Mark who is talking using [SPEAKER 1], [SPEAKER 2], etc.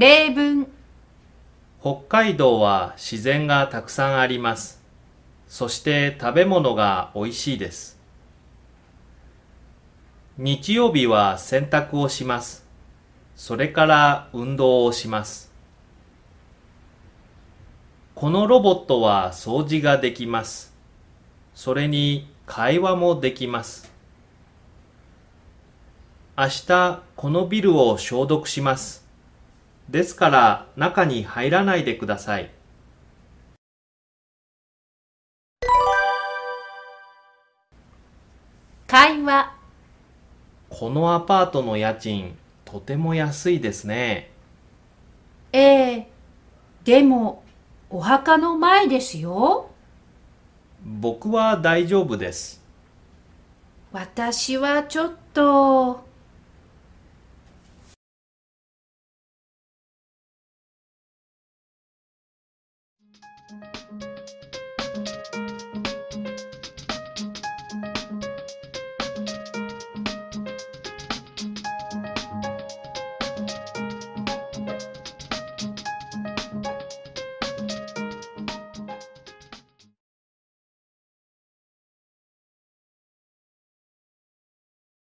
[SPEAKER 1] 例文
[SPEAKER 2] 北海道は自然がたくさんあります。そして食べ物が美味しいです。日曜日は洗濯をします。それから運動をします。このロボットは掃除ができます。それに会話もできます。明日このビルを消毒します。ですから中に入らないでください。
[SPEAKER 1] 会話
[SPEAKER 2] このアパートの家賃とても安いですね。
[SPEAKER 1] ええでもお墓の前ですよ
[SPEAKER 2] 僕は大丈夫です。
[SPEAKER 1] 私はちょっと「